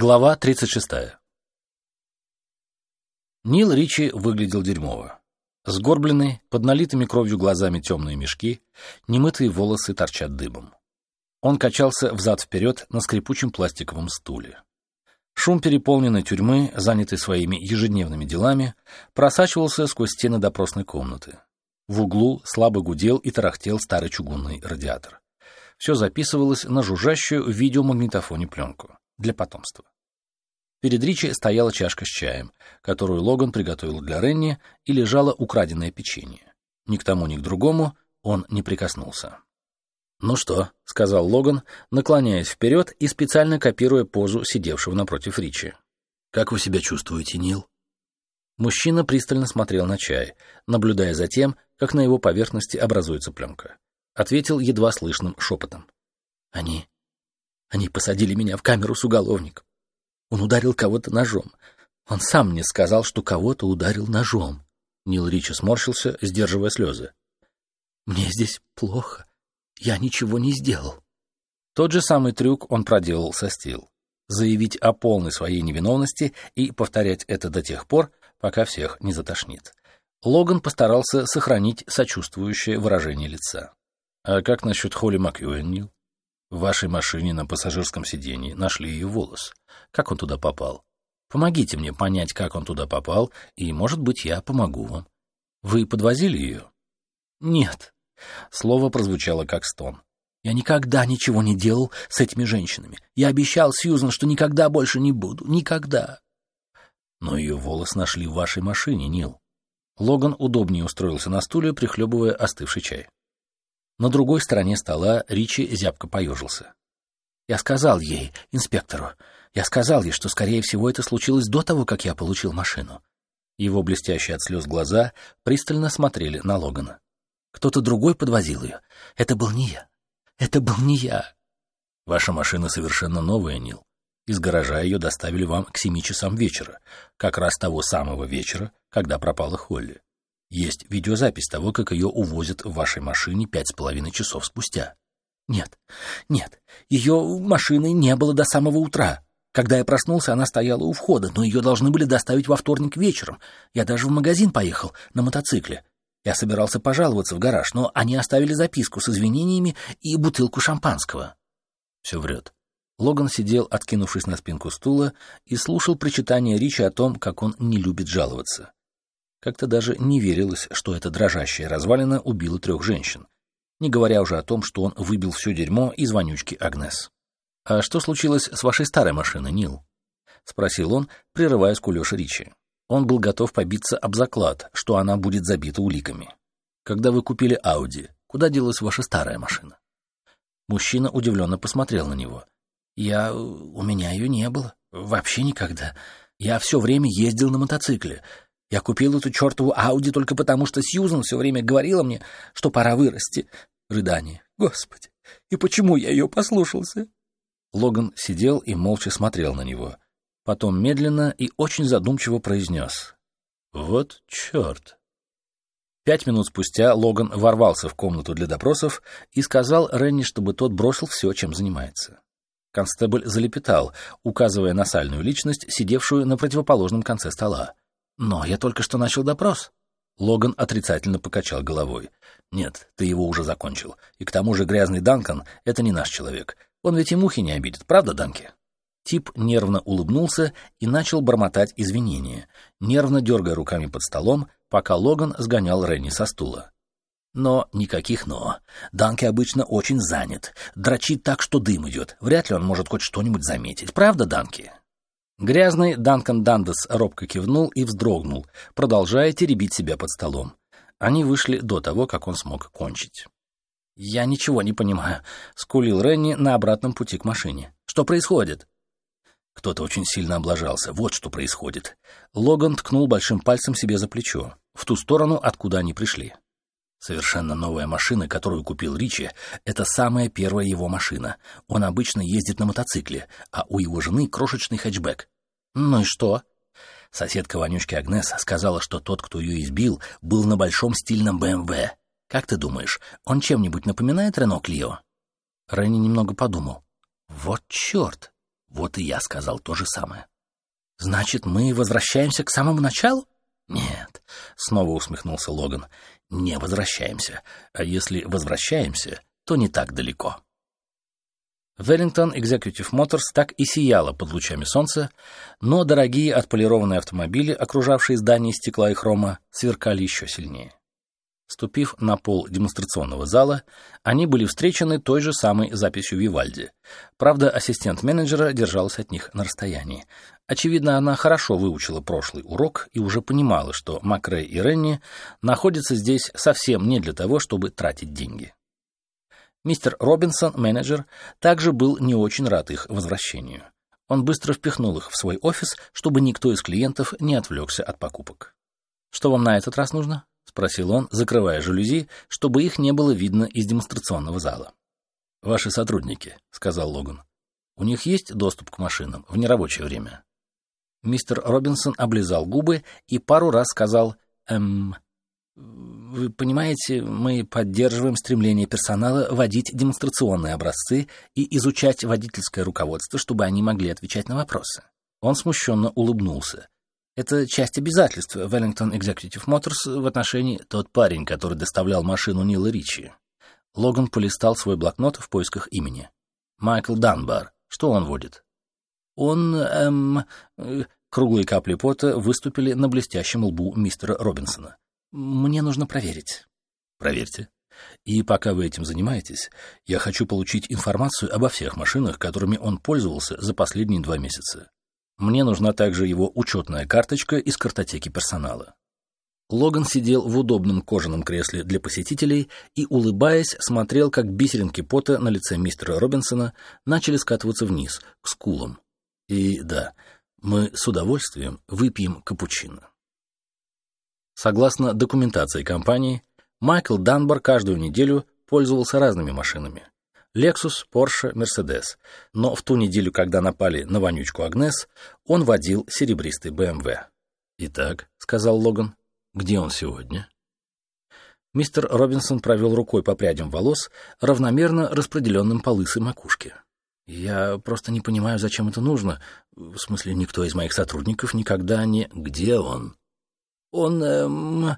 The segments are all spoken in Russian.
Глава 36. Нил Ричи выглядел дерьмово. Сгорбленный, под налитыми кровью глазами темные мешки, немытые волосы торчат дыбом. Он качался взад-вперед на скрипучем пластиковом стуле. Шум переполненной тюрьмы, занятой своими ежедневными делами, просачивался сквозь стены допросной комнаты. В углу слабо гудел и тарахтел старый чугунный радиатор. Все записывалось на жужжащую видеомагнитофоне пленку для потомства. Перед Ричи стояла чашка с чаем, которую Логан приготовил для Ренни, и лежало украденное печенье. Ни к тому, ни к другому он не прикоснулся. «Ну что?» — сказал Логан, наклоняясь вперед и специально копируя позу сидевшего напротив Ричи. «Как вы себя чувствуете, Нил?» Мужчина пристально смотрел на чай, наблюдая за тем, как на его поверхности образуется пленка. Ответил едва слышным шепотом. «Они они посадили меня в камеру с уголовником. Он ударил кого-то ножом. Он сам мне сказал, что кого-то ударил ножом. Нил Ричи сморщился, сдерживая слезы. «Мне здесь плохо. Я ничего не сделал». Тот же самый трюк он проделал со Стил. Заявить о полной своей невиновности и повторять это до тех пор, пока всех не затошнит. Логан постарался сохранить сочувствующее выражение лица. «А как насчет Холли Макьюэн, Нил?» В вашей машине на пассажирском сиденье нашли ее волос. Как он туда попал? Помогите мне понять, как он туда попал, и, может быть, я помогу вам. Вы подвозили ее? Нет. Слово прозвучало как стон. Я никогда ничего не делал с этими женщинами. Я обещал Сьюзан, что никогда больше не буду. Никогда. Но ее волос нашли в вашей машине, Нил. Логан удобнее устроился на стуле, прихлебывая остывший чай. На другой стороне стола Ричи зябко поежился. Я сказал ей, инспектору, я сказал ей, что, скорее всего, это случилось до того, как я получил машину. Его блестящие от слез глаза пристально смотрели на Логана. Кто-то другой подвозил ее. Это был не я. Это был не я. Ваша машина совершенно новая, Нил. Из гаража ее доставили вам к семи часам вечера, как раз того самого вечера, когда пропала Холли. Есть видеозапись того, как ее увозят в вашей машине пять с половиной часов спустя. Нет, нет, ее машины не было до самого утра. Когда я проснулся, она стояла у входа, но ее должны были доставить во вторник вечером. Я даже в магазин поехал на мотоцикле. Я собирался пожаловаться в гараж, но они оставили записку с извинениями и бутылку шампанского. Все врет. Логан сидел, откинувшись на спинку стула, и слушал причитания Ричи о том, как он не любит жаловаться. Как-то даже не верилось, что эта дрожащая развалина убила трех женщин, не говоря уже о том, что он выбил все дерьмо из вонючки Агнес. «А что случилось с вашей старой машиной, Нил?» — спросил он, прерывая скулёж Ричи. Он был готов побиться об заклад, что она будет забита уликами. «Когда вы купили Ауди, куда делась ваша старая машина?» Мужчина удивленно посмотрел на него. «Я... у меня ее не было. Вообще никогда. Я все время ездил на мотоцикле. Я купил эту чертову Ауди только потому, что Сьюзан все время говорила мне, что пора вырасти. Рыдание. Господи, и почему я ее послушался? Логан сидел и молча смотрел на него. Потом медленно и очень задумчиво произнес. «Вот черт!» Пять минут спустя Логан ворвался в комнату для допросов и сказал Ренни, чтобы тот бросил все, чем занимается. Констебль залепетал, указывая на сальную личность, сидевшую на противоположном конце стола. «Но я только что начал допрос». Логан отрицательно покачал головой. «Нет, ты его уже закончил. И к тому же грязный Данкан — это не наш человек. Он ведь и мухи не обидит, правда, Данки?» Тип нервно улыбнулся и начал бормотать извинения, нервно дергая руками под столом, пока Логан сгонял Ренни со стула. Но никаких «но». Данки обычно очень занят. Дрочит так, что дым идет. Вряд ли он может хоть что-нибудь заметить. Правда, Данки? Грязный Данкан Дандес робко кивнул и вздрогнул, продолжая теребить себя под столом. Они вышли до того, как он смог кончить. «Я ничего не понимаю», — скулил Ренни на обратном пути к машине. «Что происходит?» Кто-то очень сильно облажался. Вот что происходит. Логан ткнул большим пальцем себе за плечо, в ту сторону, откуда они пришли. Совершенно новая машина, которую купил Ричи, это самая первая его машина. Он обычно ездит на мотоцикле, а у его жены крошечный хэтчбэк. Ну и что? Соседка вонючки Агнес сказала, что тот, кто ее избил, был на большом стильном БМВ. Как ты думаешь, он чем-нибудь напоминает Рено Клио? Ренни немного подумал. Вот черт! Вот и я сказал то же самое. Значит, мы возвращаемся к самому началу? Нет, снова усмехнулся Логан. Не возвращаемся. А если возвращаемся, то не так далеко. Wellington Executive Motors так и сияла под лучами солнца, но дорогие отполированные автомобили, окружавшие здание стекла и хрома, сверкали еще сильнее. Ступив на пол демонстрационного зала, они были встречены той же самой записью Вивальди. Правда, ассистент менеджера держался от них на расстоянии. Очевидно, она хорошо выучила прошлый урок и уже понимала, что Макрей и Ренни находятся здесь совсем не для того, чтобы тратить деньги. Мистер Робинсон, менеджер, также был не очень рад их возвращению. Он быстро впихнул их в свой офис, чтобы никто из клиентов не отвлекся от покупок. «Что вам на этот раз нужно?» — спросил он, закрывая жалюзи, чтобы их не было видно из демонстрационного зала. «Ваши сотрудники», — сказал Логан. «У них есть доступ к машинам в нерабочее время?» Мистер Робинсон облизал губы и пару раз сказал «эм...» Вы понимаете, мы поддерживаем стремление персонала водить демонстрационные образцы и изучать водительское руководство, чтобы они могли отвечать на вопросы. Он смущенно улыбнулся. Это часть обязательств Wellington Executive Motors в отношении тот парень, который доставлял машину Нила Ричи. Логан полистал свой блокнот в поисках имени. Майкл Данбар. Что он водит? Он, эм... Э, круглые капли пота выступили на блестящем лбу мистера Робинсона. Мне нужно проверить. Проверьте. И пока вы этим занимаетесь, я хочу получить информацию обо всех машинах, которыми он пользовался за последние два месяца. Мне нужна также его учетная карточка из картотеки персонала. Логан сидел в удобном кожаном кресле для посетителей и, улыбаясь, смотрел, как бисеринки пота на лице мистера Робинсона начали скатываться вниз, к скулам. И да, мы с удовольствием выпьем капучино. Согласно документации компании, Майкл Данбар каждую неделю пользовался разными машинами. Lexus, Porsche, Mercedes. Но в ту неделю, когда напали на вонючку Агнес, он водил серебристый BMW. «Итак», — сказал Логан, — «где он сегодня?» Мистер Робинсон провел рукой по прядям волос, равномерно распределенным по лысой макушке. «Я просто не понимаю, зачем это нужно. В смысле, никто из моих сотрудников никогда не...» «Где он?» Он эм,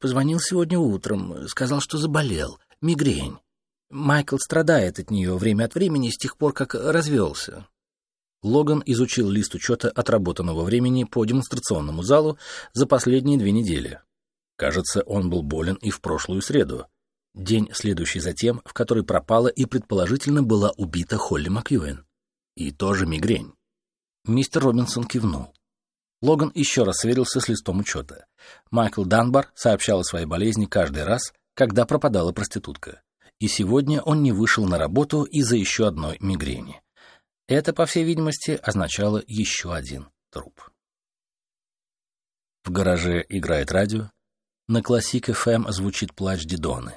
позвонил сегодня утром, сказал, что заболел, мигрень. Майкл страдает от нее время от времени с тех пор, как развелся. Логан изучил лист учета отработанного времени по демонстрационному залу за последние две недели. Кажется, он был болен и в прошлую среду. День, следующий за тем, в который пропала и предположительно была убита Холли Макьюэн. И тоже мигрень. Мистер Робинсон кивнул. Логан еще раз сверился с листом учета. Майкл Данбар сообщал о своей болезни каждый раз, когда пропадала проститутка. И сегодня он не вышел на работу из-за еще одной мигрени. Это, по всей видимости, означало еще один труп. В гараже играет радио. На Классик ФМ звучит плач Дидоны.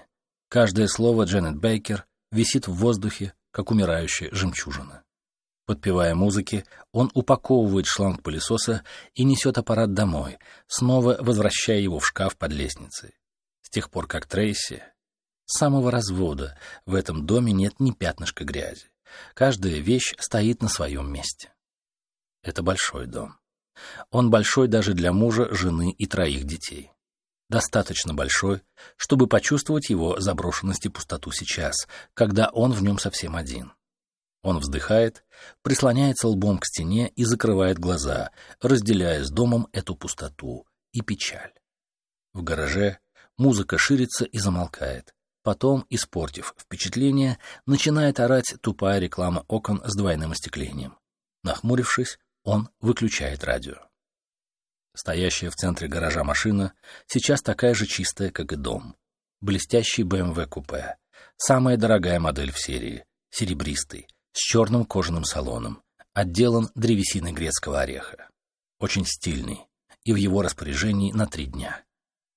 Каждое слово Дженнет Бейкер висит в воздухе, как умирающая жемчужина. Подпевая музыки, он упаковывает шланг пылесоса и несет аппарат домой, снова возвращая его в шкаф под лестницей. С тех пор, как Трейси... С самого развода в этом доме нет ни пятнышка грязи. Каждая вещь стоит на своем месте. Это большой дом. Он большой даже для мужа, жены и троих детей. Достаточно большой, чтобы почувствовать его заброшенность и пустоту сейчас, когда он в нем совсем один. Он вздыхает, прислоняется лбом к стене и закрывает глаза, разделяя с домом эту пустоту и печаль. В гараже музыка ширится и замолкает. Потом, испортив впечатление, начинает орать тупая реклама окон с двойным остеклением. Нахмурившись, он выключает радио. Стоящая в центре гаража машина сейчас такая же чистая, как и дом. Блестящий BMW купе. Самая дорогая модель в серии. Серебристый, с черным кожаным салоном, отделан древесиной грецкого ореха. Очень стильный, и в его распоряжении на три дня.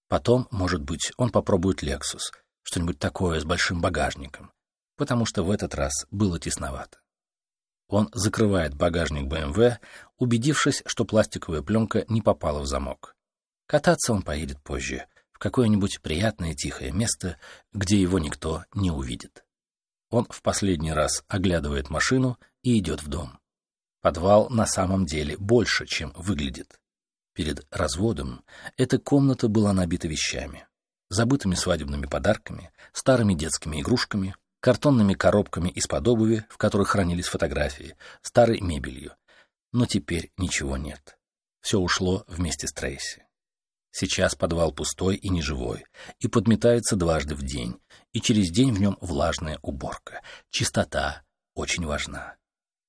Потом, может быть, он попробует «Лексус», что-нибудь такое с большим багажником, потому что в этот раз было тесновато. Он закрывает багажник БМВ, убедившись, что пластиковая пленка не попала в замок. Кататься он поедет позже, в какое-нибудь приятное тихое место, где его никто не увидит. Он в последний раз оглядывает машину и идет в дом. Подвал на самом деле больше, чем выглядит. Перед разводом эта комната была набита вещами. Забытыми свадебными подарками, старыми детскими игрушками, картонными коробками из-под обуви, в которых хранились фотографии, старой мебелью. Но теперь ничего нет. Все ушло вместе с Трейси. Сейчас подвал пустой и неживой, и подметается дважды в день, и через день в нем влажная уборка. Чистота очень важна.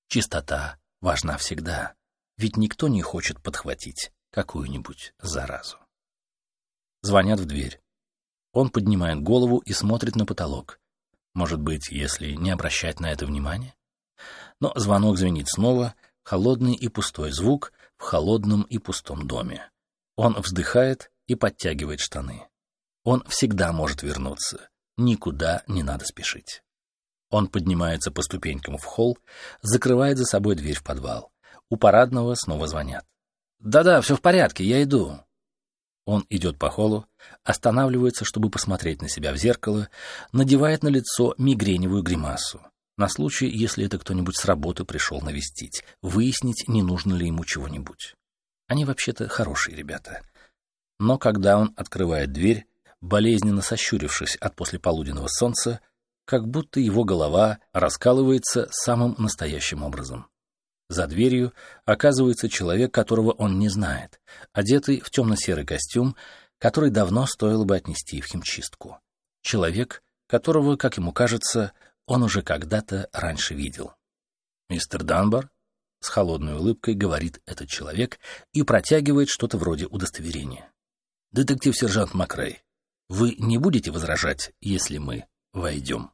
Чистота важна всегда, ведь никто не хочет подхватить какую-нибудь заразу. Звонят в дверь. Он поднимает голову и смотрит на потолок. Может быть, если не обращать на это внимания? Но звонок звенит снова, холодный и пустой звук в холодном и пустом доме. Он вздыхает и подтягивает штаны. Он всегда может вернуться. Никуда не надо спешить. Он поднимается по ступенькам в холл, закрывает за собой дверь в подвал. У парадного снова звонят. «Да-да, все в порядке, я иду». Он идет по холлу, останавливается, чтобы посмотреть на себя в зеркало, надевает на лицо мигреневую гримасу. На случай, если это кто-нибудь с работы пришел навестить, выяснить, не нужно ли ему чего-нибудь. Они вообще-то хорошие ребята. Но когда он открывает дверь, болезненно сощурившись от послеполуденного солнца, как будто его голова раскалывается самым настоящим образом. За дверью оказывается человек, которого он не знает, одетый в темно-серый костюм, который давно стоило бы отнести в химчистку. Человек, которого, как ему кажется, он уже когда-то раньше видел. «Мистер Данбар?» — с холодной улыбкой говорит этот человек и протягивает что-то вроде удостоверения. «Детектив-сержант Макрей, вы не будете возражать, если мы войдем?»